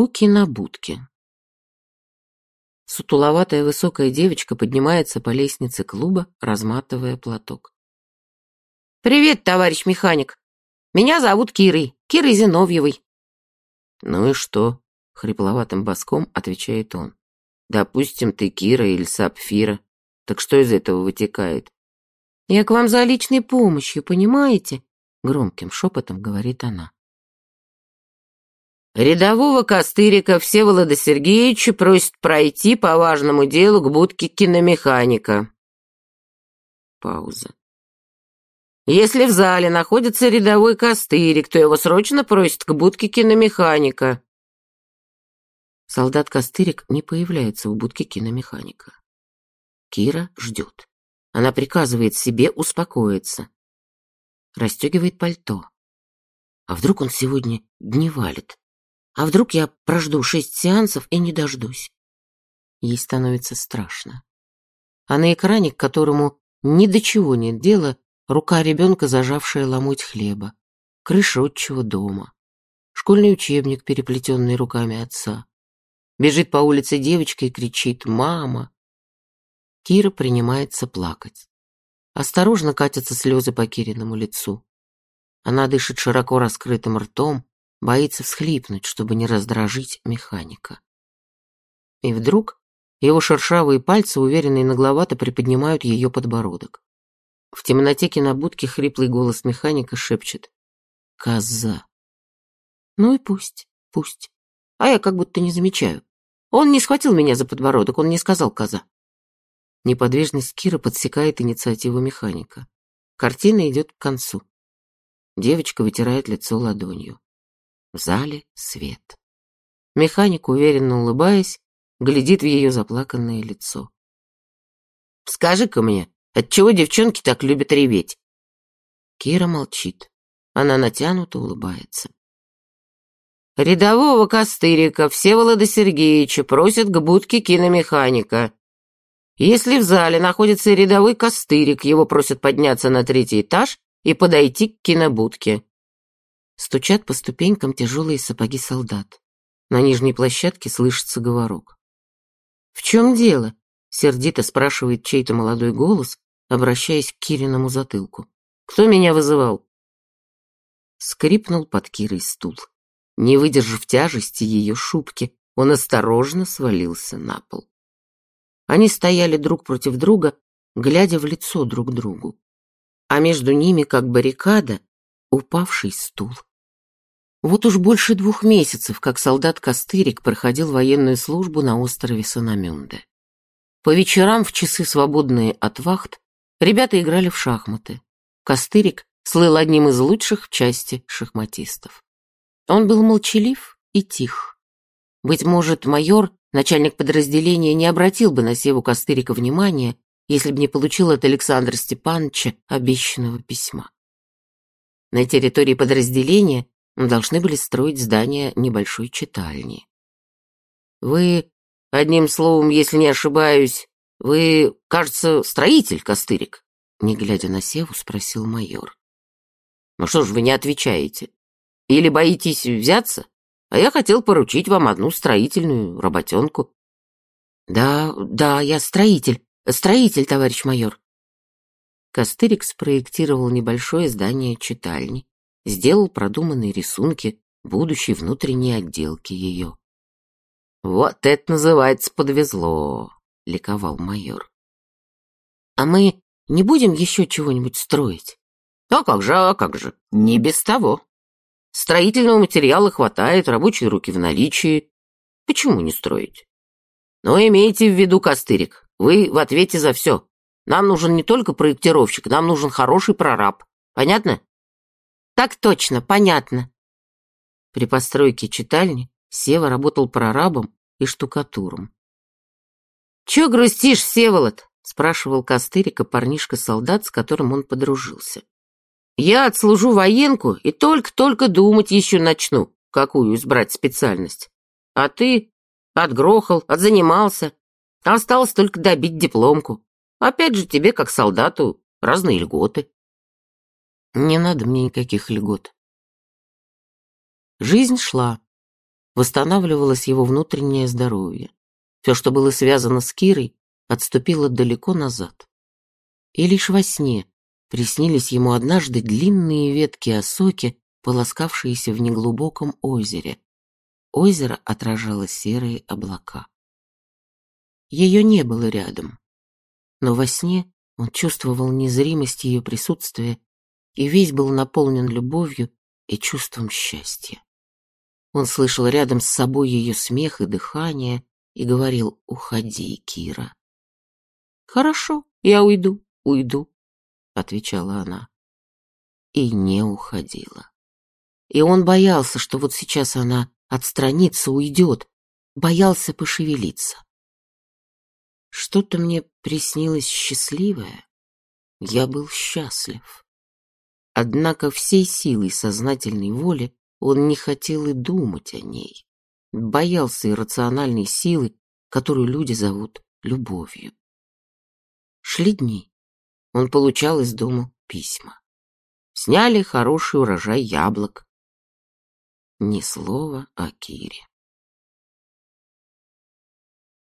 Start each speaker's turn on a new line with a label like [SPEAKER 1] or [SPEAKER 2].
[SPEAKER 1] у кинобудки. Сутуловатая высокая девочка поднимается по лестнице клуба, разматывая платок.
[SPEAKER 2] «Привет, товарищ механик. Меня зовут Кирой, Кирой Зиновьевой».
[SPEAKER 1] «Ну и что?» — хрипловатым боском отвечает он. «Допустим, ты Кира или Сапфира. Так что из этого вытекает?»
[SPEAKER 2] «Я к вам за личной помощью, понимаете?» — громким шепотом говорит она.
[SPEAKER 1] Рядового Костырика Всеволода Сергеевича просит пройти по важному делу к будке киномеханика. Пауза. Если в зале находится рядовой Костырик, то его срочно просят к будке киномеханика. Солдат Костырик не появляется в будке киномеханика. Кира ждет. Она приказывает себе успокоиться. Расстегивает пальто. А вдруг он сегодня дневалит? А вдруг я прожду шесть сеансов и не дождусь? Ей становится страшно. А на экране, к которому ни до чего нет дела, рука ребенка, зажавшая ломоть хлеба, крыша отчего дома, школьный учебник, переплетенный руками отца. Бежит по улице девочка и кричит «Мама!». Кира принимается плакать. Осторожно катятся слезы по Кириному лицу. Она дышит широко раскрытым ртом, боится всхлипнуть, чтобы не раздражить механика. И вдруг его шершавые пальцы, уверенно и нагловато, приподнимают ее подбородок. В темноте кинобудки хриплый голос механика шепчет «Коза». Ну и пусть, пусть. А я как будто не замечаю. Он не схватил меня за подбородок, он не сказал «коза». Неподвижность Кира подсекает инициативу механика. Картина идет к концу. Девочка вытирает лицо ладонью. В зале свет. Механик, уверенно улыбаясь, глядит в ее заплаканное лицо. «Скажи-ка мне, отчего девчонки так любят реветь?» Кира молчит. Она натянуто улыбается. Рядового Костырика Всеволода Сергеевича просят к будке киномеханика. Если в зале находится рядовой Костырик, его просят подняться на третий этаж и подойти к кинобудке. Стучат по ступенькам тяжелые сапоги солдат. На нижней площадке слышится говорок. «В чем дело?» — сердито спрашивает чей-то молодой голос, обращаясь к Кириному затылку. «Кто меня вызывал?» Скрипнул под Кирой стул. Не выдержав тяжести ее шубки, он осторожно свалился на пол. Они стояли друг против друга, глядя в лицо друг другу. А между ними, как баррикада, упавший стул. Вот уж больше двух месяцев, как солдат Костырик проходил военную службу на острове Санамюнде. По вечерам, в часы, свободные от вахт, ребята играли в шахматы. Костырик слыл одним из лучших в части шахматистов. Он был молчалив и тих. Быть может, майор, начальник подразделения, не обратил бы на Севу Костырика внимания, если бы не получил от Александра Степановича обещанного письма. На территории подразделения должны были строить здание небольшой читальни. «Вы, одним словом, если не ошибаюсь, вы, кажется, строитель, Костырик?» Не глядя на Севу, спросил майор. «Ну что ж вы не отвечаете? Или боитесь взяться? А я хотел поручить вам одну строительную работенку». «Да, да, я строитель, строитель, товарищ майор». Костырик спроектировал небольшое здание читальни сделал продуманные рисунки будущей внутренней отделки ее. «Вот это называется подвезло», — ликовал майор. «А мы не будем еще чего-нибудь строить?» «А как же, а как же, не без того. Строительного материала хватает, рабочие руки в наличии. Почему не строить? Но имейте в виду, Костырик, вы в ответе за все. Нам нужен не только проектировщик, нам нужен хороший прораб. Понятно?» Так точно, понятно. При постройке читальни Сева работал прорабом и штукатуром. «Чё грустишь, Севолод?» — спрашивал Костырика парнишка-солдат, с которым он подружился. «Я отслужу военку и только-только думать еще начну, какую избрать специальность. А ты отгрохал, отзанимался. Осталось только добить дипломку. Опять же тебе, как солдату, разные льготы». Не надо мне никаких льгот. Жизнь шла. восстанавливалось его внутреннее здоровье. Все, что было связано с Кирой, отступило далеко назад. И лишь во сне приснились ему однажды длинные ветки осоки, полоскавшиеся в неглубоком озере. Озеро отражало серые облака. Ее не было рядом, но во сне он чувствовал незримость ее присутствия и весь был наполнен любовью и чувством счастья. Он слышал рядом с собой ее смех и дыхание и говорил «Уходи, Кира». «Хорошо, я уйду, уйду», — отвечала она. И не уходила. И он боялся, что вот сейчас она отстранится, уйдет, боялся пошевелиться. Что-то мне приснилось счастливое. Я был счастлив. Однако всей силой сознательной воли он не хотел и думать о ней. Боялся иррациональной силы, которую люди зовут любовью. Шли дни. Он получал из дома письма. Сняли хороший урожай яблок. Ни слова о Кире.